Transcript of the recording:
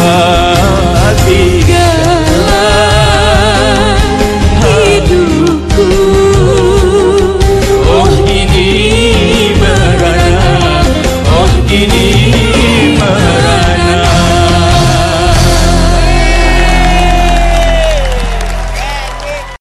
love.